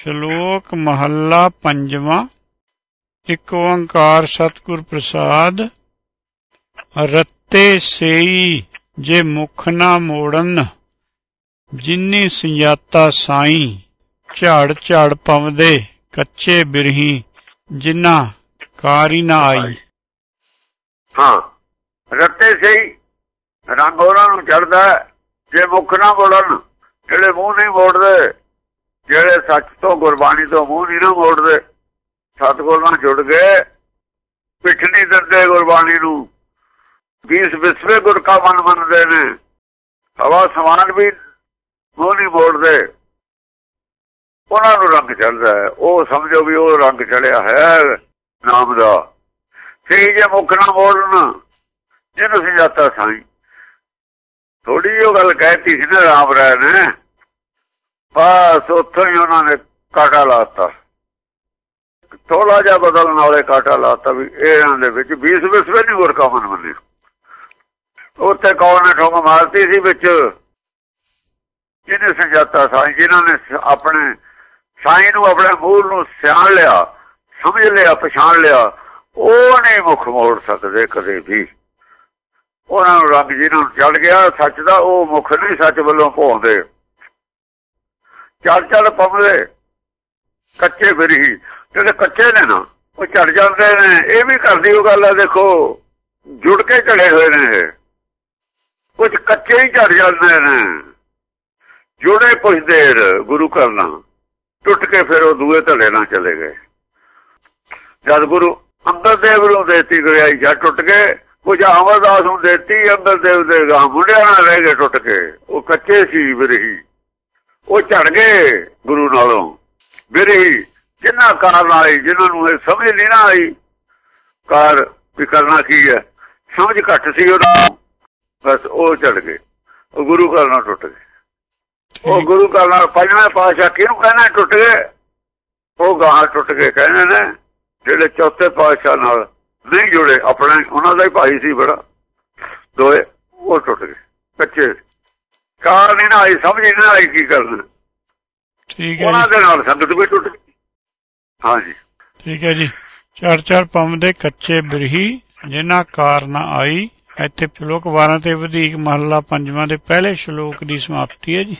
ਸ਼ਲੋਕ ਮਹੱਲਾ ਪੰਜਵਾਂ। ਇੱਕ ਓੰਕਾਰ ਸਤਿਗੁਰ ਪ੍ਰਸਾਦ। ਰੱਤੇ ਸੇਈ ਜੇ ਮੁਖ ਨਾ ਮੋੜਨ, ਜਿਨੀ ਸੰਜਾਤਾ ਸਾਈ, ਝਾੜ ਝਾੜ ਪਵਦੇ ਕੱਚੇ ਬਿਰਹੀ ਜਿਨ੍ਹਾਂ ਕਾਰੀ ਨਾ ਆਈ। ਹਾਂ, ਰੱਤੇ ਸਹੀ ਰੰਗ ਉਹਨਾਂ ਨੂੰ ਚੜਦਾ ਜੇ ਮੁਖ ਨਾ ਮੋੜਨ, ਜਿਹੜੇ ਮੂੰਹ ਨਹੀਂ ਮੋੜਦੇ ਜਿਹੜੇ ਸੱਚ ਤੋਂ ਗੁਰਬਾਣੀ ਤੋਂ ਮੂੰਹ ਨਹੀਂ ਨਾ ਮੋੜਦੇ, ਸਤਗੁਰ ਨਾਲ ਜੁੜ ਗਏ, ਪਿੱਠ ਨਹੀਂ ਦਿੰਦੇ ਗੁਰਬਾਣੀ ਨੂੰ। 20 ਵਿਸਵੇ ਗੁਰ ਕਾ ਮਨ ਮੰਨਦੇ ਨੇ, ਹਵਾ ਸਮਾਨ ਵੀ ਮੂੰਹ ਨਹੀਂ ਮੋੜਦੇ। ਉਹਨਾਂ ਨੂੰ ਰੰਗ ਚੜਦਾ ਹੈ। ਉਹ ਸਮਝੋ ਵੀ ਉਹ ਰੰਗ ਚੜਿਆ ਹੈ ਨਾਮ ਦਾ। ਸਹੀ ਜੇ ਮੁੱਖ ਨਾ ਮੋੜਨ, ਜਿਹਨੂੰ ਸਮਝਾਤਾ ਸਾਈ। ਥੋੜੀ ਜਿਹੀ ਗੱਲ ਕਹਿਤੀ ਸੀ ਨਾ ਰਾਮ ਰਾਏ ਨੇ ਬਸ ਉੱਥੋਂ ਹੀ ਉਹਨਾਂ ਨੇ ਕਾਟਾ ਲਾਤਾ। ਥੋੜਾ ਜਿਹਾ ਬਦਲਣ ਵਾਲੇ ਕਾਟਾ ਲਾਤਾ ਵੀ ਇਹਨਾਂ ਦੇ ਵਿੱਚ 20 ਵਿਸਵੇ ਨਹੀਂ ਹੋਰ ਕਾਮਨ ਮੰਨੇ ਉੱਥੇ ਕੌਣ ਨੇ ਠੋਕ ਮਾਰਤੀ ਸੀ ਵਿੱਚ? ਜਿਹਨੇ ਸੰਜਾਤਾ ਸਾਈਂ ਜਿਨ੍ਹਾਂ ਨੇ ਆਪਣੇ ਸਾਈਂ ਨੂੰ ਆਪਣੇ ਮੂਲ ਨੂੰ ਸਿਆਣ ਲਿਆ, ਸਮਝ ਲਿਆ, ਪਛਾਣ ਲਿਆ, ਉਹ ਨਹੀਂ ਮੁਖ ਮੋੜ ਸਕਦੇ ਕਦੇ ਵੀ। ਉਹਨਾਂ ਨੂੰ ਰੰਗ ਜਿਹਨਾਂ ਨੂੰ ਚੜ ਗਿਆ, ਸੱਚ ਦਾ ਉਹ ਮੁਖ ਨਹੀਂ ਸੱਚ ਵੱਲੋਂ ਭੋਂਦੇ। ਚੜ ਚੜ ਪਵਦੇ ਕੱਚੇ ਫਿਰਹੀ ਜਿਹੜੇ ਕੱਚੇ ਨੇ ਨਾ, ਉਹ ਚੜ ਜਾਂਦੇ ਨੇ। ਇਹ ਵੀ ਕਰਦੀ ਉਹ ਗੱਲ ਆ, ਦੇਖੋ। ਜੁੜ ਕੇ ਚੜੇ ਹੋਏ ਨੇ ਕੁਝ ਕੱਚੇ ਹੀ ਚੜ ਜਾਂਦੇ ਨੇ। ਜੁੜੇ ਕੁਝ ਦੇਰ ਗੁਰੂ ਕਰਨਾ ਟੁੱਟ ਕੇ ਫਿਰ ਉਹ ਦੂਏ ਧੜੇ ਨਾਲ ਚਲੇ ਗਏ। ਜਦ ਗੁਰੂ ਅੰਦਰ ਦੇਵ ਨੂੰ ਦੇਤੀ ਗਈ ਜਾਂ ਟੁੱਟ ਕੇ, ਕੁਝ ਅਮਰਦਾਸ ਨੂੰ ਦੇਤੀ ਅੰਦਰ ਦੇਵ ਦੇ ਗਾਂ ਮੁੰਡਿਆਂ ਨਾਲ ਰਹਿ ਗਏ ਟੁੱਟ ਕੇ। ਉਹ ਕੱਚੇ ਸੀ ਵਿਰਹੀ ਉਹ ਝੜ ਗਏ ਗੁਰੂ ਨਾਲੋਂ। ਵਿਰਹੀ ਜਿੰਨਾ ਕਾਰਨ ਆਈ ਜਿਨ੍ਹਾਂ ਨੂੰ ਇਹ ਸਮਝ ਨਹੀਂ ਨਾ ਆਈ ਕਾਰ ਵੀ ਕਰਨਾ ਕੀ ਹੈ? ਸਮਝ ਘੱਟ ਸੀ ਉਹਨਾਂ। ਬਸ ਉਹ ਝੜ ਗਏ। ਉਹ ਗੁਰੂ ਘਰ ਨਾਲ ਟੁੱਟ ਗਏ। ਉਹ ਗੁਰੂ ਘਰ ਨਾਲ ਪੰਜਵੇਂ ਪਾਸ਼ਾ ਕਿਹਨੂੰ ਕਹਿੰਦਾ ਟੁੱਟ ਗਏ? ਉਹ ਗਾਹਾਂ ਟੁੱਟ ਗਏ ਕਹਿੰਦੇ ਨੇ ਜਿਹੜੇ ਚੌਥੇ ਪਾਸ਼ਾ ਨਾਲ ਨਹੀਂ ਜੁੜੇ ਆਪਣਾ ਉਹਨਾਂ ਦਾ ਹੀ ਭਾਈ ਸੀ ਬੜਾ। ਦੋਏ ਉਹ ਟੁੱਟ ਗਏ। ਕੱਚੇ ਕਾਰ ਨਹੀਂ ਨਾ ਆਈ ਸਮਝ ਨਹੀਂ ਆਈ ਕੀ ਕਰਨਾ। ਠੀਕ ਹੈ ਉਹਨਾਂ ਦੇ ਨਾਲ ਸੰਗਤ ਵੀ ਟੁੱਟ ਹਾਂਜੀ। ਠੀਕ ਹੈ ਜੀ। ਚੜ ਚੜ ਪਵਦੇ ਕੱਚੇ ਬਿਰਹੀ ਜਿਨ੍ਹਾਂ ਕਾਰ ਨਾ ਆਈ ਇੱਥੇ ਸ਼ਲੋਕ 12 ਤੇ ਵਧੇਕ ਮਹੱਲਾ ਪੰਜਵਾਂ ਦੇ ਪਹਿਲੇ ਸ਼ਲੋਕ ਦੀ ਸਮਾਪਤੀ ਹੈ ਜੀ।